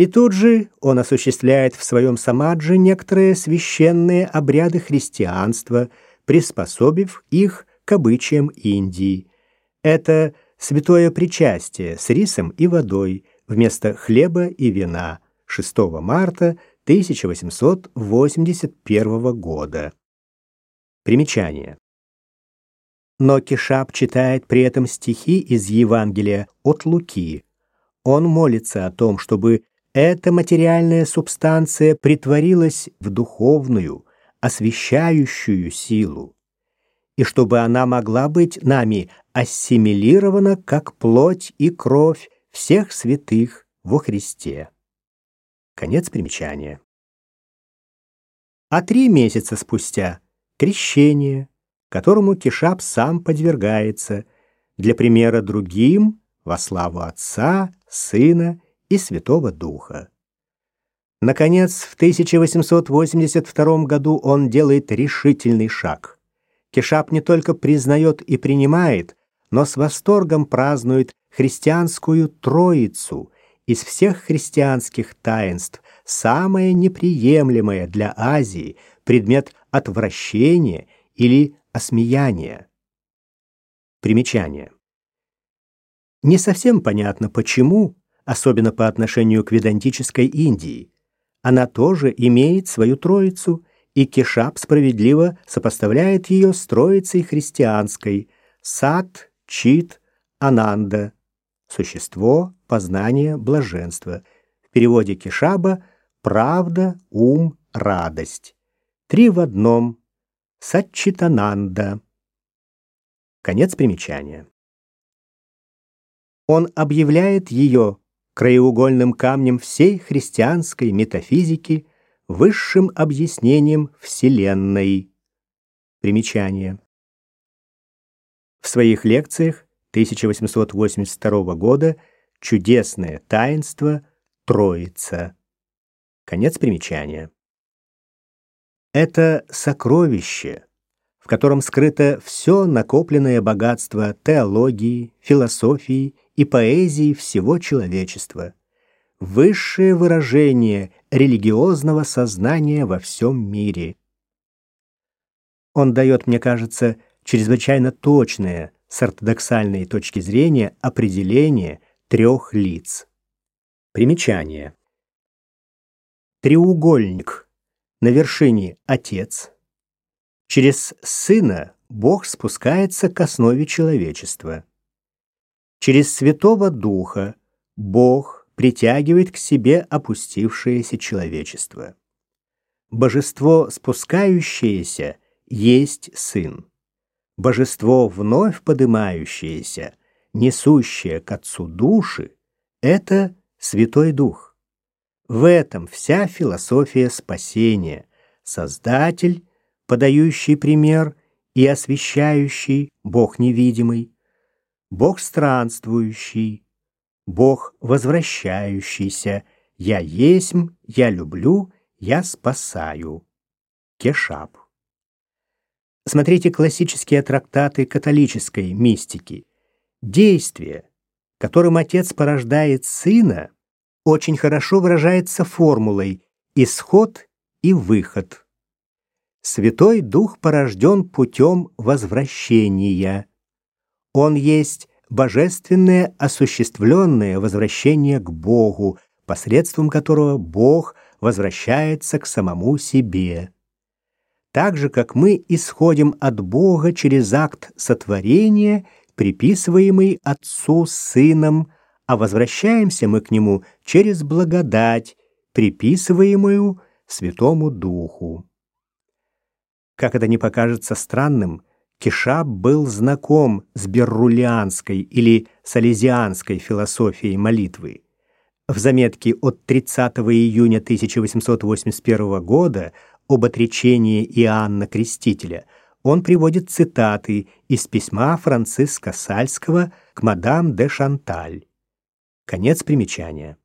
И тут же он осуществляет в своем самадже некоторые священные обряды христианства, приспособив их к обычаям Индии. Это святое причастие с рисом и водой вместо хлеба и вина 6 марта 1881 года. Примечание. Но Кишап читает при этом стихи из Евангелия от Луки. Он молится о том, чтобы эта материальная субстанция притворилась в духовную, освещающую силу, и чтобы она могла быть нами ассимилирована как плоть и кровь всех святых во Христе. Конец примечания. А три месяца спустя крещение, которому Кишап сам подвергается, для примера другим во славу Отца, Сына и Святого Духа. Наконец, в 1882 году он делает решительный шаг. Кешап не только признает и принимает, но с восторгом празднует христианскую Троицу из всех христианских таинств, самое неприемлемое для Азии, предмет отвращения или осмеяния. Примечание. Не совсем понятно, почему особенно по отношению к ведантической Индии. Она тоже имеет свою троицу, и Кешап справедливо сопоставляет ее с троицей христианской Сат, Чит, Ананда, существо, познание, блаженство. В переводе Кешаба правда, ум, радость. Три в одном. Сатчитананда. Конец примечания. Он объявляет ее краеугольным камнем всей христианской метафизики, высшим объяснением Вселенной. Примечание. В своих лекциях 1882 года «Чудесное таинство Троица». Конец примечания. Это сокровище, котором скрыто все накопленное богатство теологии, философии и поэзии всего человечества, высшее выражение религиозного сознания во всем мире. Он дает, мне кажется, чрезвычайно точное с ортодоксальной точки зрения определение трех лиц. Примечание. Треугольник. На вершине Отец. Через Сына Бог спускается к основе человечества. Через Святого Духа Бог притягивает к себе опустившееся человечество. Божество, спускающееся, есть Сын. Божество, вновь поднимающееся, несущее к Отцу души, это Святой Дух. В этом вся философия спасения. Создатель, подающий пример и освящающий Бог невидимый, Бог странствующий, Бог возвращающийся, я есмь, я люблю, я спасаю. Кешап. Смотрите классические трактаты католической мистики. Действие, которым отец порождает сына, очень хорошо выражается формулой исход и выход. Святой Дух порожден путем возвращения. Он есть божественное осуществленное возвращение к Богу, посредством которого Бог возвращается к самому себе. Так же, как мы исходим от Бога через акт сотворения, приписываемый Отцу Сыном, а возвращаемся мы к Нему через благодать, приписываемую Святому Духу. Как это не покажется странным, Кишаб был знаком с беррулианской или салезианской философией молитвы. В заметке от 30 июня 1881 года об отречении Иоанна Крестителя он приводит цитаты из письма Франциска Сальского к мадам де Шанталь. Конец примечания.